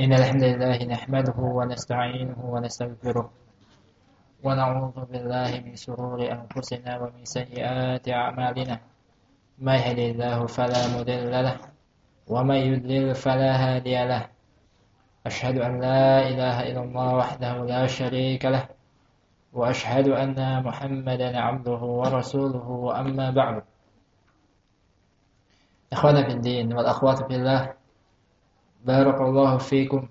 إن الحمد لله نحمده ونستعينه ونستغفره ونعوذ بالله من شرور أنفسنا ومن سيئات أعمالنا. ما يهدي الله فلا مضل له ومن يضلل فلا هادي له. أشهد أن لا إله إلا الله وحده لا شريك له وأشهد أن محمدا عبده ورسوله وأما بعد. إخوانا في الدين والأخوات في الله Barakallahu fiikum.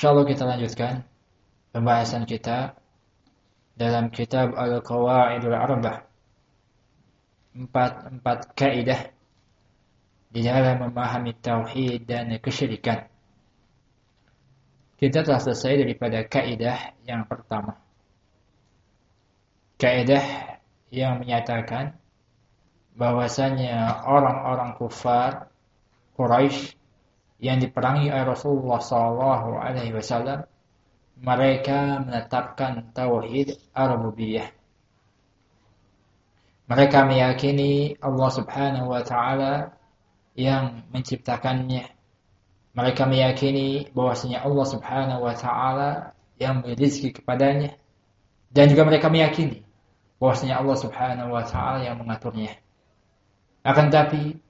Insyaallah kita lanjutkan pembahasan kita dalam kitab Al-Qawaidul Arbah. Empat, empat kaidah di dalam memahami tauhid dan kesyirikan. Kita telah selesai daripada kaidah yang pertama. Kaidah yang menyatakan bahwasanya orang-orang kufar Quraisy yang diperangi oleh Rasulullah Sallallahu Alaihi Wasallam mereka menetapkan tauhid ar-rububiyah. Mereka meyakini Allah Subhanahu wa taala yang menciptakannya. Mereka meyakini bahwasanya Allah Subhanahu wa taala yang memberi kepadanya dan juga mereka meyakini bahwasanya Allah Subhanahu wa taala yang mengaturnya. Akan tapi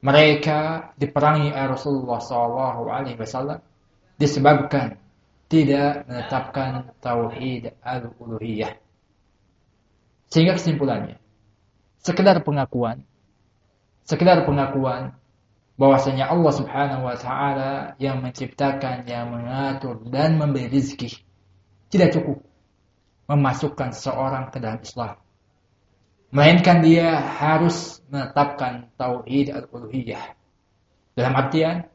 mereka diperangi oleh Rasulullah Sallallahu Alaihi Wasallam disebabkan tidak menetapkan tauhid al-uluhiyah. Sehingga kesimpulannya, sekedar pengakuan, sekedar pengakuan bahwasanya Allah Subhanahu wa taala yang menciptakan, yang mengatur dan memberi rezeki tidak cukup memasukkan seorang ke dalam Islam. Melainkan dia harus menetapkan tauhid al-uluhiyah. Dalam artian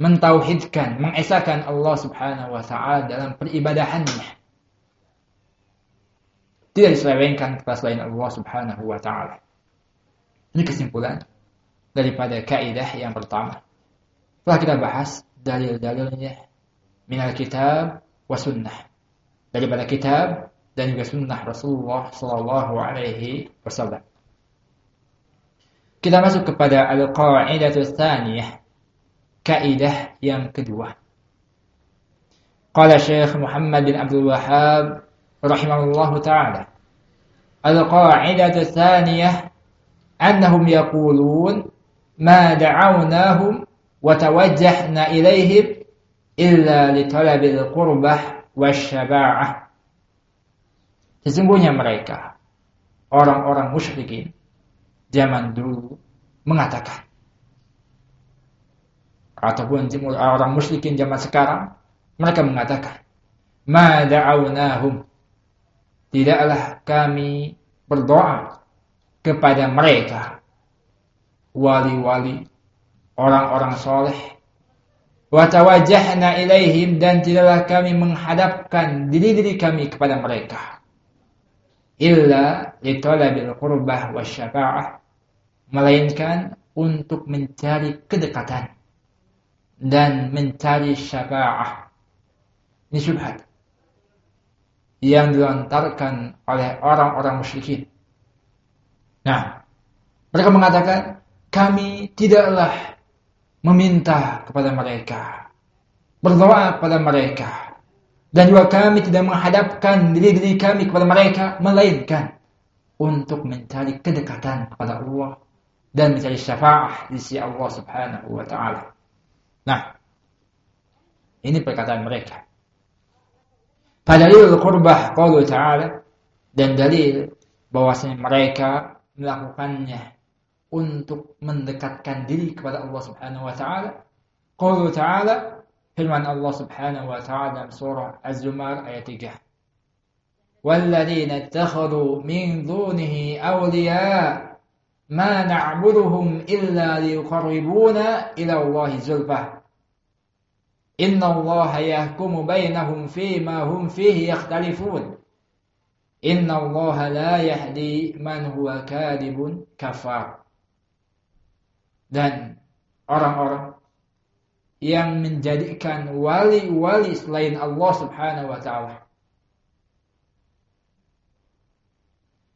mentauhidkan, mengesahkan Allah Subhanahu wa taala dalam peribadahannya. Tidak diselewengkan kepada selain Allah Subhanahu wa taala. Ini kesimpulan daripada kaidah yang pertama. Telah kita bahas dalil-dalilnya minal kitab wa sunnah. Daripada kitab dan juga sunnah Rasulullah Sallallahu Alaihi Wasallam. Kita masuk kepada al-qaidah tsaniyah, kaidah yang kedua. Qala Syekh Muhammad bin Abdul Wahhab rahimahullahu taala. Al-qaidah tsaniyah annahum yaqulun ma da'awnahum wa tawajjahna ilaihim illa li talabil qurbah wasyaba'ah Sesungguhnya mereka, orang-orang musyrikin zaman dulu mengatakan, ataupun orang musyrikin zaman sekarang, mereka mengatakan, Ma da'awnahum, tidaklah kami berdoa kepada mereka, wali-wali, orang-orang soleh, watawajahna ilaihim dan tidaklah kami menghadapkan diri-diri kami kepada mereka illa litalabil qurbah wasyafa'ah melainkan untuk mencari kedekatan dan mencari syafa'ah. Ini syubhat yang dilontarkan oleh orang-orang musyrikin. Nah mereka mengatakan kami tidaklah meminta kepada mereka berdoa kepada mereka dan juga kami tidak menghadapkan diri-diri kami kepada mereka, melainkan untuk mencari kedekatan kepada Allah dan mencari syafaat di sisi Allah Subhanahu wa taala. Nah, ini perkataan mereka. Pada dalil qurbah qaulu ta'ala dan dalil bahwasanya mereka melakukannya untuk mendekatkan diri kepada Allah Subhanahu wa taala. Qaulu ta'ala wa taala dalam surah Az-Zumar ayat 3. وَالَّذِينَ اتَّخَذُوا مِن دُونِهِ أَوْلِيَاءَ مَا نَعْبُدُهُمْ إِلَّا لِيُقَرِّبُونَا إِلَى اللَّهِ زُلْفَةً إِنَّ اللَّهَ يَحْكُمُ بَيْنَهُمْ فِيمَا هُمْ فِيهِ يَخْتَلِفُونَ. إِنَّ اللَّهَ لَا يَهْدِي مَنْ هُوَ كَاذِبٌ كَفَّارٌ. Dan orang-orang yang menjadikan wali-wali selain Allah Subhanahu wa taala.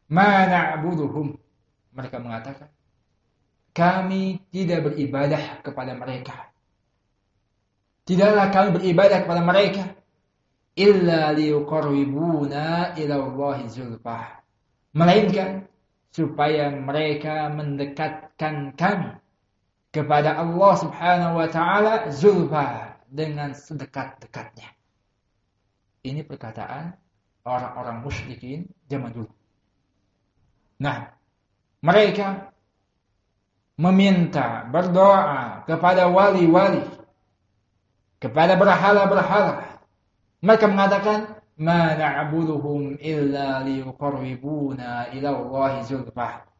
Ma na'buduhum. Mereka mengatakan, kami tidak beribadah kepada mereka. Tidaklah kami beribadah kepada mereka illa liqarribuna ila Allah zulfah. Melainkan supaya mereka mendekatkan kami kepada Allah Subhanahu wa taala zulfa dengan sedekat-dekatnya. Ini perkataan orang-orang musyrikin zaman dulu. Nah, mereka meminta berdoa kepada wali-wali, kepada berhala-berhala. Mereka mengatakan, "Ma na'buduhum illa liyuqarribuna ila Allah zulfah."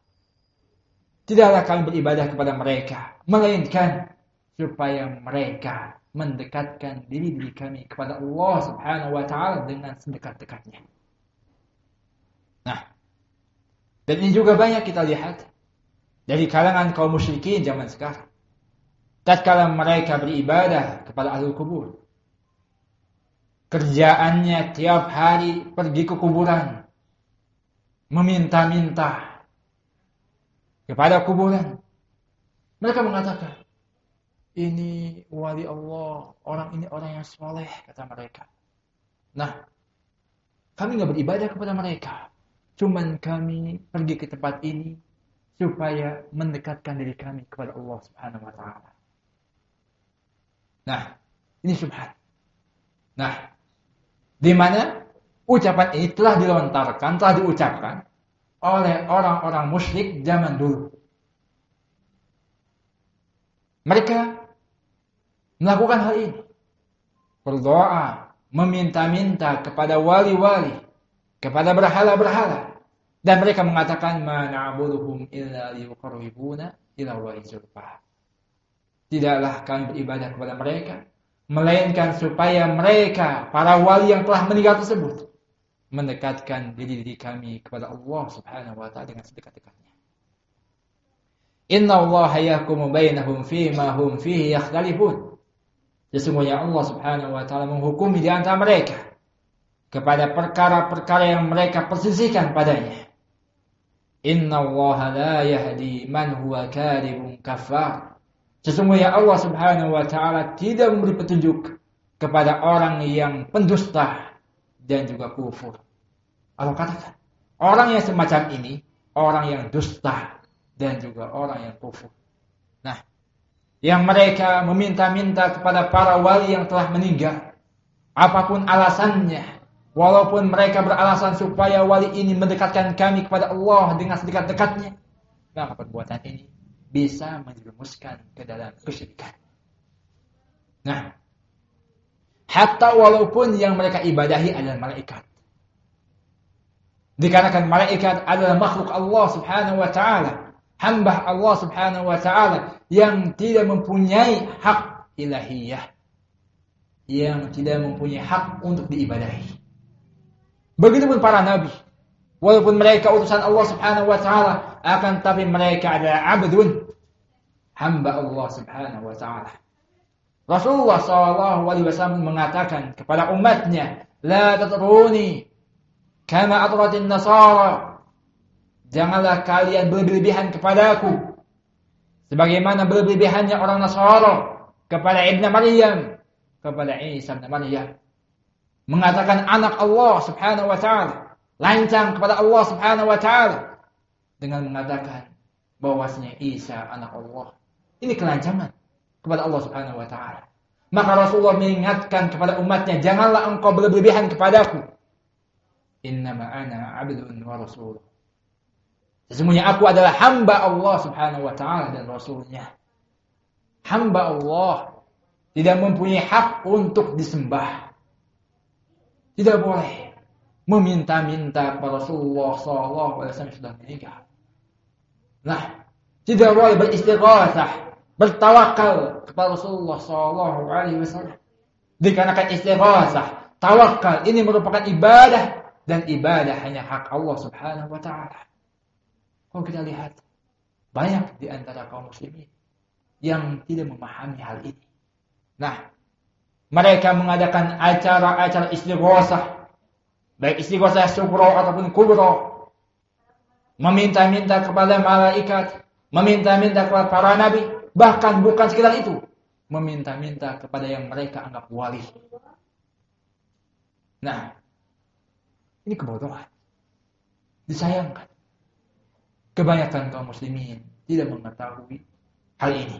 Tidaklah kami beribadah kepada mereka, melainkan supaya mereka mendekatkan diri-diri kami kepada Allah Subhanahu wa taala dengan sedekat-dekatnya. Nah, dan ini juga banyak kita lihat dari kalangan kaum musyrikin zaman sekarang. Tatkala mereka beribadah kepada ahli kubur, kerjaannya tiap hari pergi ke kuburan, meminta-minta, kepada kuburan. Mereka mengatakan, ini wali Allah, orang ini orang yang soleh, kata mereka. Nah, kami nggak beribadah kepada mereka. Cuman kami pergi ke tempat ini supaya mendekatkan diri kami kepada Allah Subhanahu wa taala. Nah, ini subhan. Nah, di mana ucapan ini telah dilontarkan, telah diucapkan oleh orang-orang musyrik zaman dulu. Mereka melakukan hal ini. Berdoa, meminta-minta kepada wali-wali, kepada berhala-berhala. Dan mereka mengatakan, Ma na'buduhum illa liyuqarribuna ila. Tidaklah kami beribadah kepada mereka, melainkan supaya mereka, para wali yang telah meninggal tersebut, mendekatkan diri-diri kami kepada Allah Subhanahu wa taala dengan sedekat-dekatnya. Inna Allah yahkumu bainahum ma hum fihi yakhtalifun. Sesungguhnya Allah Subhanahu wa taala menghukumi di antara mereka kepada perkara-perkara yang mereka persisihkan padanya. Inna Allah la yahdi man huwa kadhibun kafar. Sesungguhnya Allah Subhanahu wa taala tidak memberi petunjuk kepada orang yang pendusta dan juga kufur. Allah katakan, orang yang semacam ini, orang yang dusta dan juga orang yang kufur. Nah, yang mereka meminta-minta kepada para wali yang telah meninggal, apa pun alasannya, walaupun mereka beralasan supaya wali ini mendekatkan kami kepada Allah dengan sedekat-dekatnya, maka perbuatan ini bisa menjerumuskan ke dalam kesyirikan. Nah, hatta walaupun yang mereka ibadahi adalah malaikat. Dikarenakan malaikat adalah makhluk Allah Subhanahu wa taala, hamba Allah Subhanahu wa taala yang tidak mempunyai hak ilahiyah, yang tidak mempunyai hak untuk diibadahi. Begitupun para nabi, walaupun mereka utusan Allah Subhanahu wa taala, akan tapi mereka adalah abdun, hamba Allah Subhanahu wa taala. Rasulullah SAW mengatakan kepada umatnya, La tatruni Kama atratin nasara. Janganlah kalian berlebihan kepadaku. Sebagaimana berlebihannya orang Nasara kepada Ibnu Maryam, kepada Isa bin Maryam. Mengatakan anak Allah Subhanahu wa taala, lancang kepada Allah Subhanahu wa taala dengan mengatakan bahwasanya Isa anak Allah. Ini kelancangan kepada Allah Subhanahu wa taala. Maka Rasulullah mengingatkan kepada umatnya, janganlah engkau berlebihan kepadaku. Innama ana abdun wa rasul. Sesungguhnya aku adalah hamba Allah subhanahu wa ta'ala dan Rasulnya. Hamba Allah tidak mempunyai hak untuk disembah. Tidak boleh meminta-minta kepada Rasulullah SAW sudah meninggal. Nah, tidak boleh beristighatsah, bertawakal kepada Rasulullah SAW. Alaihi Wasallam. Dikarenakan istighatsah, tawakal ini merupakan ibadah dan ibadah hanya hak Allah Subhanahu wa taala. Kalau kita lihat banyak di antara kaum muslimin yang tidak memahami hal ini. Nah, mereka mengadakan acara-acara istighosah, baik istighosah sukro ataupun kubro, meminta-minta kepada malaikat, meminta-minta kepada para nabi, bahkan bukan sekedar itu, meminta-minta kepada yang mereka anggap wali. Nah, ini kebodohan. Disayangkan. Kebanyakan kaum muslimin tidak mengetahui hal ini.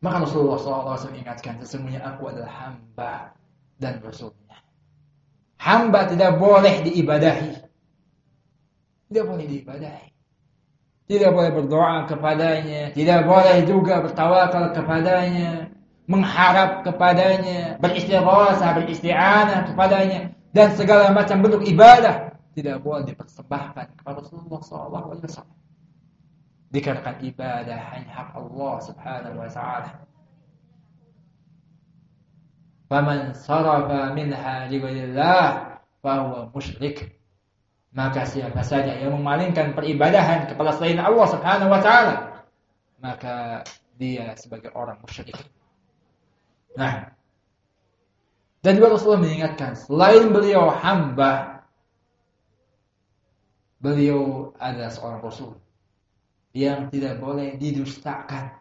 Maka Rasulullah SAW mengingatkan, sesungguhnya aku adalah hamba dan Rasulnya. Hamba tidak boleh diibadahi. Tidak boleh diibadahi. Tidak boleh berdoa kepadanya. Tidak boleh juga bertawakal kepadanya. Mengharap kepadanya. Beristighatsah, beristi'anah kepadanya. Dan segala macam bentuk ibadah. Tidak boleh dipersembahkan kepada Rasulullah SAW. Dikarenakan ibadah hanya hak Allah subhanahu wa ta'ala. Faman sarafa minha liwalillah fahuwa musyrik maka siapa saja yang memalingkan peribadahan kepada selain Allah Subhanahu wa taala, maka dia sebagai orang musyrik. Nah, dan juga Rasulullah mengingatkan, selain beliau hamba, beliau adalah seorang Rasul yang tidak boleh didustakan.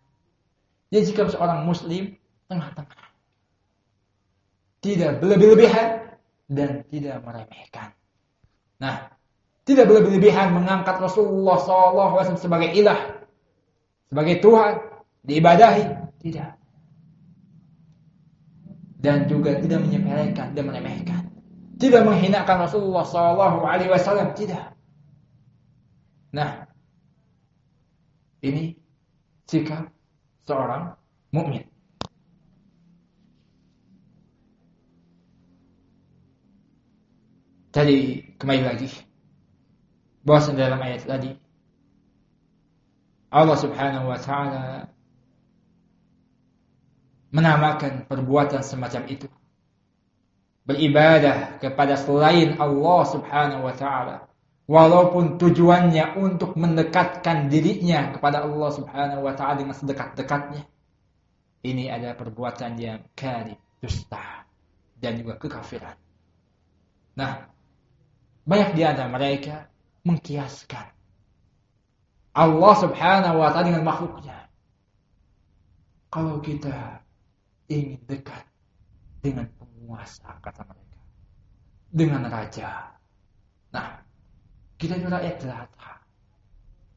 Jadi jika seorang Muslim tengah-tengah, tidak berlebih-lebihan dan tidak meremehkan. Nah, tidak berlebihan mengangkat Rasulullah SAW sebagai ilah, sebagai Tuhan, diibadahi. Tidak. Dan juga tidak menyepelekan dan meremehkan. Tidak menghinakan Rasulullah SAW. Tidak. Nah, ini sikap seorang mukmin. Jadi kembali lagi bahwa dalam ayat tadi. Allah Subhanahu wa taala menamakan perbuatan semacam itu. Beribadah kepada selain Allah Subhanahu wa taala. Walaupun tujuannya untuk mendekatkan dirinya kepada Allah Subhanahu wa taala dengan sedekat-dekatnya. Ini adalah perbuatan yang karib dusta dan juga kekafiran. Nah banyak di antara mereka mengkiaskan Allah subhanahu wa ta'ala dengan makhluknya. Kalau kita ingin dekat dengan penguasa, kata mereka. Dengan raja. Nah, kita itu rakyat jelata.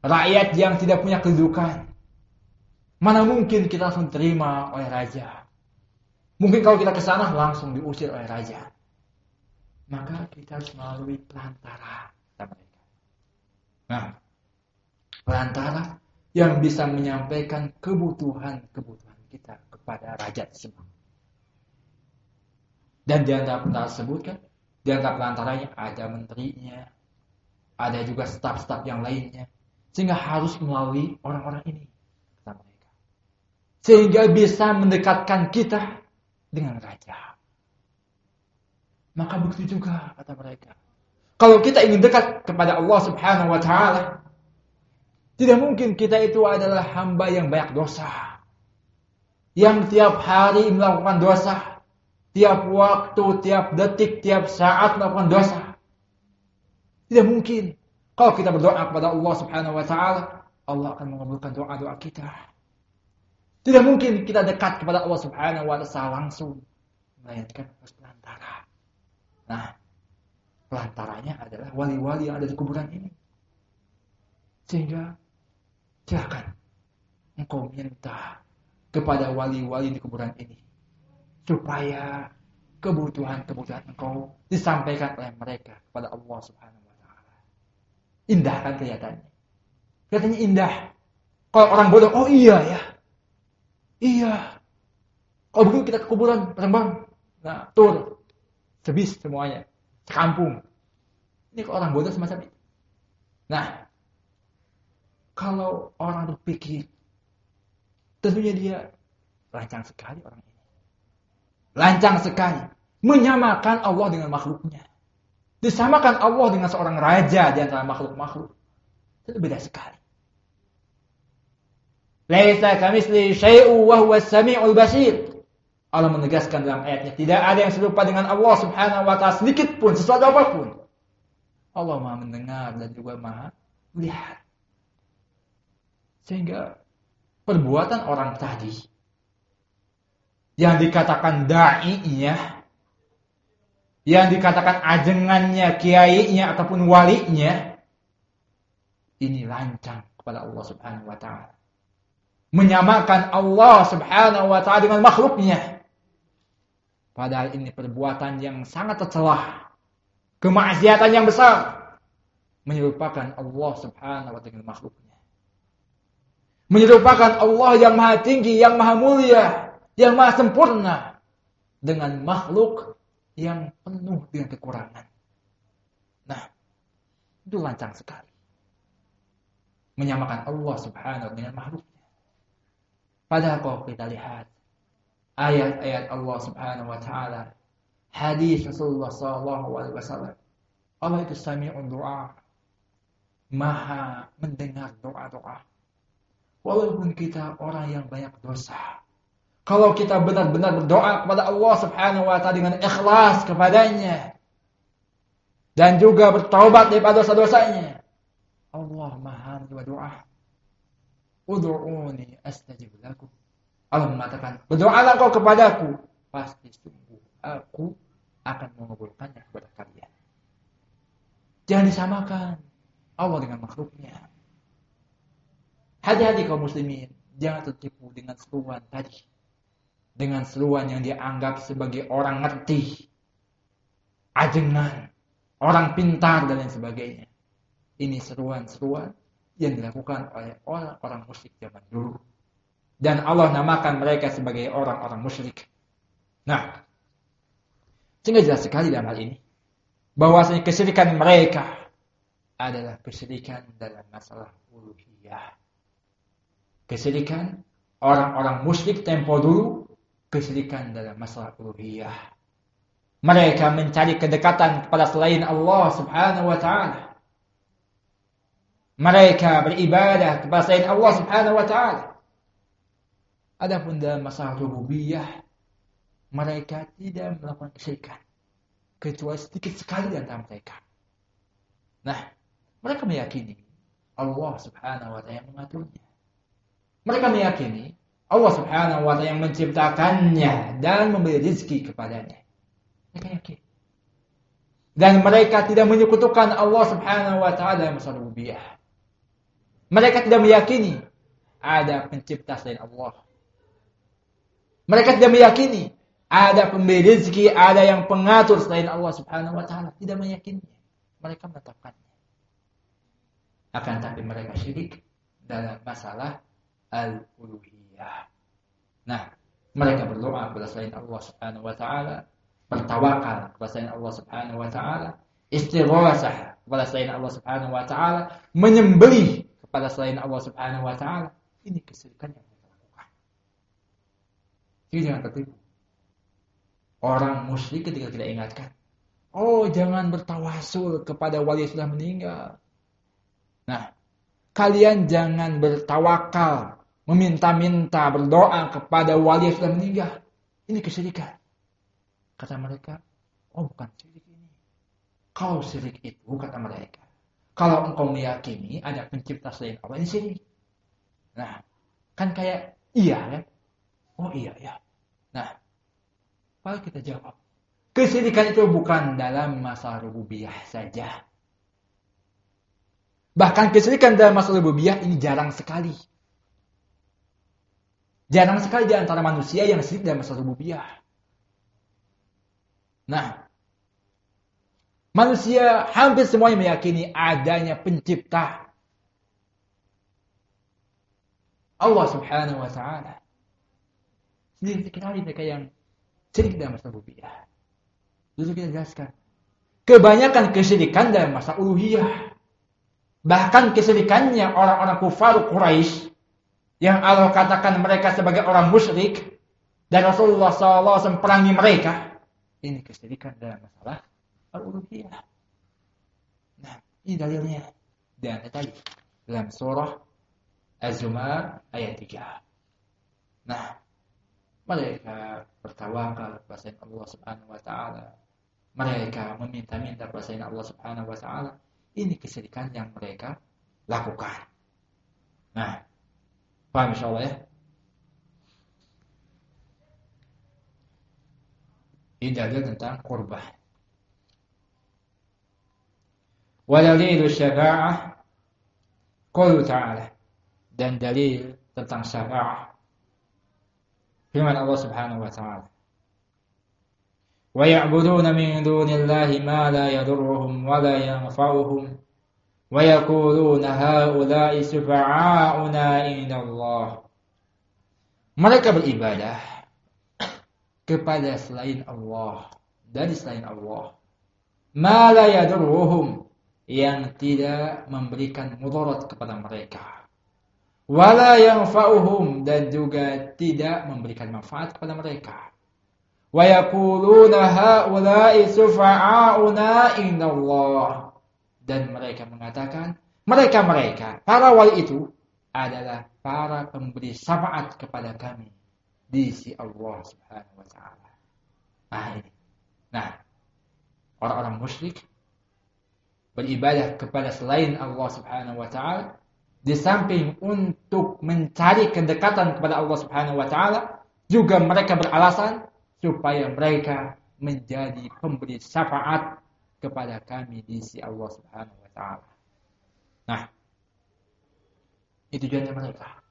Rakyat yang tidak punya kedudukan. Mana mungkin kita langsung terima oleh raja. Mungkin kalau kita ke sana langsung diusir oleh raja. Maka kita harus melalui perantara. Nah, perantara yang bisa menyampaikan kebutuhan-kebutuhan kita kepada raja tersebut. Dan di antara perantara tersebut kan, di antara perantaranya ada menterinya, ada juga staf-staf yang lainnya. Sehingga harus melalui orang-orang ini. Mereka. Sehingga bisa mendekatkan kita dengan raja. Maka begitu juga kata mereka. Kalau kita ingin dekat kepada Allah Subhanahu wa taala, tidak mungkin kita itu adalah hamba yang banyak dosa. Yang tiap hari melakukan dosa, tiap waktu, tiap detik, tiap saat melakukan dosa. Tidak mungkin. Kalau kita berdoa kepada Allah Subhanahu wa taala, Allah akan mengabulkan doa-doa kita. Tidak mungkin kita dekat kepada Allah Subhanahu wa taala langsung, melainkan perantara. Nah, Pelantaranya adalah wali-wali yang ada di kuburan ini. Sehingga silakan engkau minta kepada wali-wali di kuburan ini supaya kebutuhan-kebutuhan engkau disampaikan oleh mereka kepada Allah Subhanahu wa taala. Indah kan kelihatannya. Kelihatannya indah. Kalau orang bodoh, oh iya ya. Iya. Kalau begitu kita ke kuburan, bang. Nah, tur. Sebis semuanya kampung. Ini kok orang bodoh semacam itu. Nah, kalau orang berpikir, tentunya dia lancang sekali orang ini. Lancang sekali. Menyamakan Allah dengan makhluknya. Disamakan Allah dengan seorang raja di antara makhluk-makhluk. Itu beda sekali. Laisa kamisli syai'u wa huwa basir. Allah menegaskan dalam ayatnya, tidak ada yang serupa dengan Allah Subhanahu wa taala sedikit pun sesuatu apa pun. Allah Maha mendengar dan juga Maha melihat. Sehingga perbuatan orang tadi yang dikatakan da'inya yang dikatakan ajengannya, kiainya ataupun walinya ini lancang kepada Allah Subhanahu wa taala. Menyamakan Allah Subhanahu wa taala dengan makhluknya. Padahal ini perbuatan yang sangat tercelah. Kemaksiatan yang besar. Menyerupakan Allah Subhanahu wa taala makhluknya. Menyerupakan Allah yang maha tinggi, yang maha mulia, yang maha sempurna dengan makhluk yang penuh dengan kekurangan. Nah, itu lancang sekali. Menyamakan Allah subhanahu dengan makhluknya. Padahal kalau kita lihat ayat-ayat Allah subhanahu wa ta'ala, hadis Rasulullah sallallahu alaihi wasallam, Allah itu sami'un doa, maha mendengar doa-doa. Walaupun kita orang yang banyak dosa, kalau kita benar-benar berdoa kepada Allah Subhanahu wa taala dengan ikhlas kepadanya dan juga bertaubat daripada dosa-dosanya, Allah Maha menerima doa. Ud'uni astajib lakum. Allah mengatakan, "Berdoalah kau kepadaku, pasti sungguh aku akan mengabulkannya kepada kalian." Jangan disamakan Allah dengan makhluknya. Hati-hati kaum muslimin, jangan tertipu dengan seruan tadi dengan seruan yang dianggap sebagai orang ngerti, ajengan, orang pintar dan lain sebagainya. Ini seruan-seruan yang dilakukan oleh orang-orang musyrik zaman dulu. Dan Allah namakan mereka sebagai orang-orang musyrik. Nah, sehingga jelas sekali dalam hal ini bahwasanya kesyirikan mereka adalah kesyirikan dalam masalah uluhiyah. Kesyirikan orang-orang musyrik tempo dulu kesyirikan dalam masalah uluhiyah. Mereka mencari kedekatan kepada selain Allah Subhanahu wa taala. Mereka beribadah kepada selain Allah Subhanahu wa taala. Adapun dalam masalah rububiyah, mereka tidak melakukan kesyirikan kecuali sedikit sekali di antara mereka. Nah, mereka meyakini Allah Subhanahu wa taala yang mengaturnya. Mereka meyakini Allah Subhanahu wa taala yang menciptakannya dan memberi rezeki kepadanya. Mereka yakin. Dan mereka tidak menyekutukan Allah Subhanahu wa taala dalam masalah rububiyah. Mereka tidak meyakini ada pencipta selain Allah. Mereka tidak meyakini ada pemberi rezeki, ada yang pengatur selain Allah Subhanahu wa taala. Tidak meyakini. Mereka menetapkannya. Akan tapi mereka syirik dalam masalah al-uluhiyah. Ya. Nah, mereka berdoa kepada selain Allah Subhanahu wa taala, bertawakal kepada selain Allah Subhanahu wa taala, istighosah kepada selain Allah Subhanahu wa taala, menyembelih kepada selain Allah Subhanahu wa taala. Ini kesyirikan. Ini jangan tertipu. Orang musyrik ketika tidak ingatkan, oh jangan bertawasul kepada wali yang sudah meninggal. Nah, kalian jangan bertawakal meminta-minta berdoa kepada wali yang sudah meninggal. Ini kesyirikan. Kata mereka, oh bukan syirik ini. Kalau syirik itu, kata mereka, kalau engkau meyakini ada pencipta selain Allah, ini syirik. Nah, kan kayak iya kan? Oh iya ya. Nah, kalau kita jawab, kesyirikan itu bukan dalam masalah rububiyah saja. Bahkan kesyirikan dalam masalah rububiyah ini jarang sekali. Jarang sekali di antara manusia yang syirik dalam masalah rububiyah. Nah, manusia hampir semuanya meyakini adanya pencipta. Allah subhanahu wa ta'ala. Sendiri dikenali mereka yang syirik dalam masalah rububiyah. Lalu kita jelaskan. Kebanyakan kesyirikan dalam masa uluhiyah. Bahkan kesyirikannya orang-orang kufar Quraisy yang Allah katakan mereka sebagai orang musyrik dan Rasulullah SAW perangi mereka, ini kesyirikan dalam masalah al-uluhiyah. Nah, ini dalilnya. Dan tadi dalam surah Az-Zumar ayat 3. Nah, mereka bertawakal kepada Allah Subhanahu wa taala. Mereka meminta-minta kepada Allah Subhanahu wa taala. Ini kesyirikan yang mereka lakukan. Nah, Paham insyaallah ya? Ini dalil tentang kurbah. Walalilu syafa'ah Qulu ta'ala Dan dalil tentang syafa'ah firman Allah Subhanahu wa taala. Wa ya'buduna min dunillahi ma la yadurruhum wa la yanfa'uhum. Wa yaquluna haula'i syufa'auna mereka beribadah kepada selain Allah. Dari selain Allah. Ma la yang tidak memberikan mudarat kepada mereka wala yanfa'uhum dan juga tidak memberikan manfaat kepada mereka wa yaquluna haula'i sufa'auna indallah dan mereka mengatakan mereka-mereka para wali itu adalah para pemberi syafaat kepada kami di si Allah Subhanahu wa taala. Nah ini. Nah, orang-orang musyrik beribadah kepada selain Allah Subhanahu wa taala di samping untuk mencari kedekatan kepada Allah Subhanahu wa taala juga mereka beralasan supaya mereka menjadi pemberi syafaat kepada kami di si Allah Subhanahu wa taala. Nah, itu tujuannya mereka.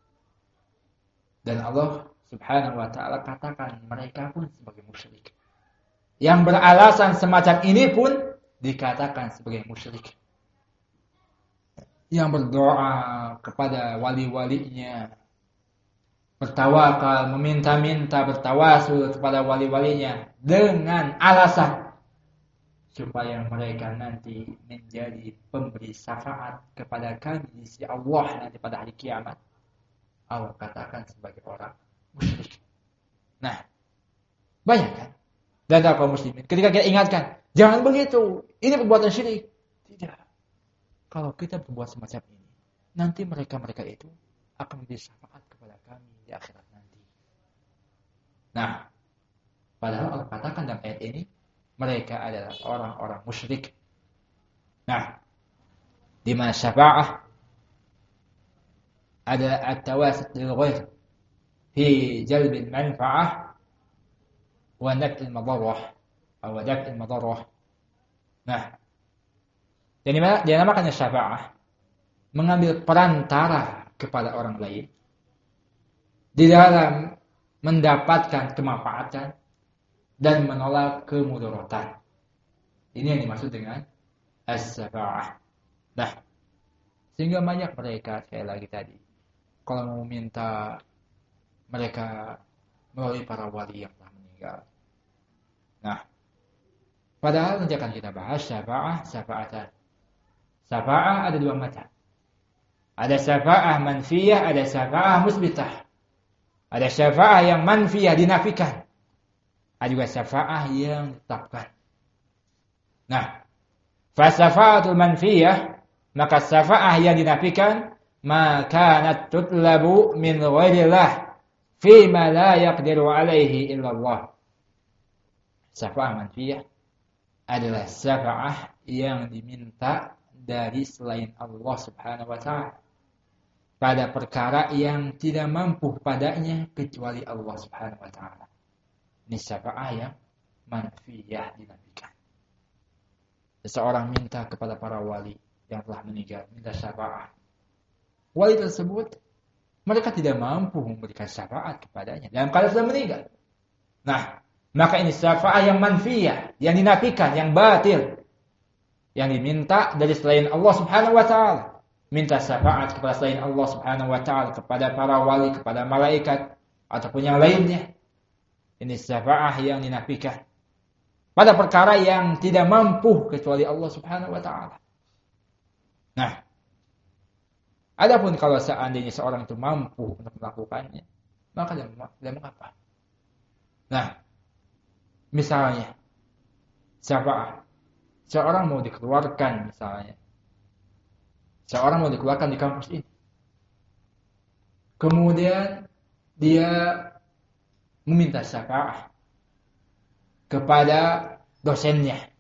Dan Allah Subhanahu wa taala katakan mereka pun sebagai musyrik. Yang beralasan semacam ini pun dikatakan sebagai musyrik. Yang berdoa kepada wali-walinya, bertawakal, meminta-minta, bertawasul kepada wali-walinya dengan alasan supaya mereka nanti menjadi pemberi syafaat kepada kami si Allah nanti pada hari kiamat. Allah katakan sebagai orang musyrik. Nah, banyak kan? Dan kaum muslimin. Ketika kita ingatkan, jangan begitu. Ini perbuatan syirik. Tidak. Kalau kita berbuat semacam ini, nanti mereka-mereka itu akan menjadi syafaat kepada kami di akhirat nanti. Nah, padahal Allah katakan dalam ayat ini, mereka adalah orang-orang musyrik. Nah, di mana syafaat ada at-tawasut lil ghair fi jalb al-manfa'ah wa nafy al-madarrah atau daf'i al-madarrah. Nah, jadi dinamakannya syafaah mengambil perantara kepada orang lain di dalam mendapatkan kemanfaatan dan menolak kemudaratan. Ini yang dimaksud dengan as-syafaah. Nah, sehingga banyak mereka sekali lagi tadi kalau mau minta mereka melalui para wali yang telah meninggal. Nah, padahal nanti akan kita bahas syafa'ah, syafa'atan. Syafa'ah ada dua macam. Ada syafa'ah manfiyah, ada syafa'ah musbitah. Ada syafa'ah yang manfiyah dinafikan. Ada juga syafa'ah yang ditetapkan. Nah, fasafa'atul manfiyah, maka syafa'ah yang dinafikan, maka tutlabu min ghairillah fima la yaqdiru alaihi illallah. Syafa'ah manfiyah adalah syafa'ah yang diminta dari selain Allah Subhanahu wa taala pada perkara yang tidak mampu padanya kecuali Allah Subhanahu wa taala. Ini syafa'ah yang manfiyah dinafikan. Seseorang minta kepada para wali yang telah meninggal, minta syafa'ah. Wali tersebut mereka tidak mampu memberikan syafaat kepadanya dalam keadaan sudah meninggal. Nah, maka ini syafaat yang manfiyah, yang dinafikan, yang batil. Yang diminta dari selain Allah Subhanahu wa taala. Minta syafaat kepada selain Allah Subhanahu wa taala, kepada para wali, kepada malaikat ataupun yang lainnya. Ini syafaat yang dinafikan. Pada perkara yang tidak mampu kecuali Allah Subhanahu wa taala. Nah, Adapun kalau seandainya seorang itu mampu untuk melakukannya, maka tidak mengapa. Nah, misalnya, siapa seorang mau dikeluarkan misalnya, seorang mau dikeluarkan di kampus ini, kemudian dia meminta syafaat kepada dosennya.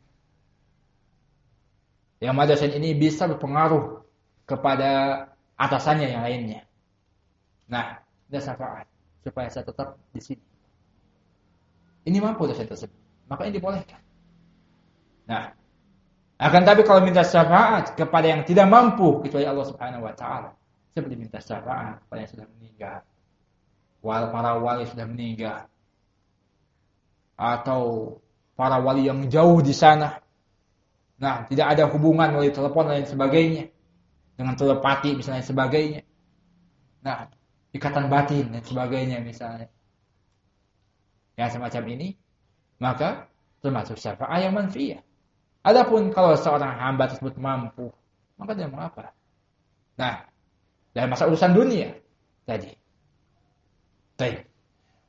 Yang mana dosen ini bisa berpengaruh kepada atasannya yang lainnya. Nah, ada syafaat supaya saya tetap di sini. Ini mampu dosa tersebut. Maka ini dibolehkan. Nah, akan tapi kalau minta syafaat kepada yang tidak mampu kecuali Allah Subhanahu wa taala, seperti minta syafaat kepada yang sudah meninggal. Wal para wali sudah meninggal. Atau para wali yang jauh di sana. Nah, tidak ada hubungan melalui telepon dan sebagainya. Dengan telepati misalnya sebagainya. Nah, ikatan batin dan sebagainya misalnya. Yang semacam ini, maka termasuk syafaat yang manfiyah. Adapun kalau seorang hamba tersebut mampu, maka dia mau apa? Nah, dalam masa urusan dunia tadi. Baik.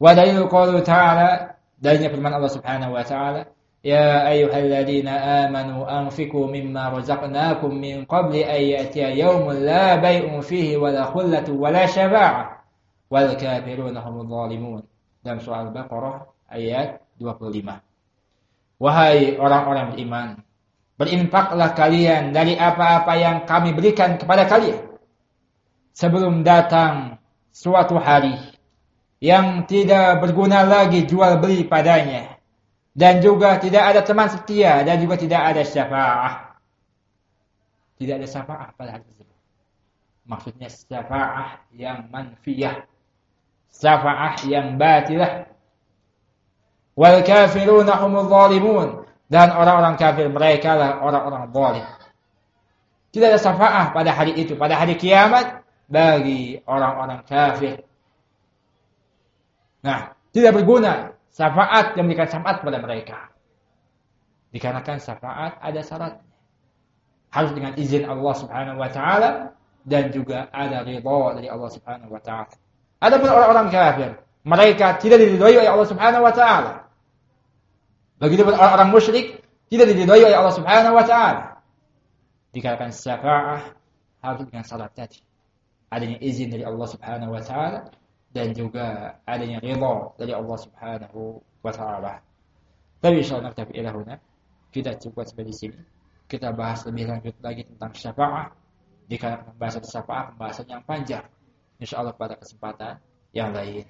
Wa dalil qalu ta'ala, dalilnya firman Allah Subhanahu wa taala, "Ya ayyuhalladzina amanu anfiqu mimma razaqnakum min qabli an ya'tiya yawmun la bay'un fihi wa la khullatu wa la syaba'ah wal kafiruna humudz zalimun." Dalam surah Al-Baqarah ayat 25. Wahai orang-orang beriman, berinfaklah kalian dari apa-apa yang kami berikan kepada kalian sebelum datang suatu hari yang tidak berguna lagi jual beli padanya dan juga tidak ada teman setia dan juga tidak ada syafaat. Tidak ada syafaat pada hari tersebut. Maksudnya syafaat yang manfiyah syafaah yang batilah. Wal kafiruna humul zalimun. Dan orang-orang kafir mereka lah orang-orang zalim. Tidak ada syafaah pada hari itu, pada hari kiamat bagi orang-orang kafir. Nah, tidak berguna syafaat yang memberikan syafaat pada mereka. Dikarenakan syafaat ada syaratnya. Harus dengan izin Allah Subhanahu wa taala dan juga ada ridha dari Allah Subhanahu wa taala. Adapun orang-orang kafir, mereka tidak diridhoi oleh Allah Subhanahu wa taala. Begitupun orang-orang musyrik tidak diridhoi oleh Allah Subhanahu wa taala. Dikatakan syafaah harus dengan salat tadi. Adanya izin dari Allah Subhanahu wa taala dan juga adanya ridha dari Allah Subhanahu wa taala. Tapi insyaallah kita ilahuna kita cukup sampai di sini. Kita bahas lebih lanjut lagi tentang syafaah. Dikarenakan pembahasan syafaah pembahasan yang panjang. Insya Allah pada kesempatan yang lain.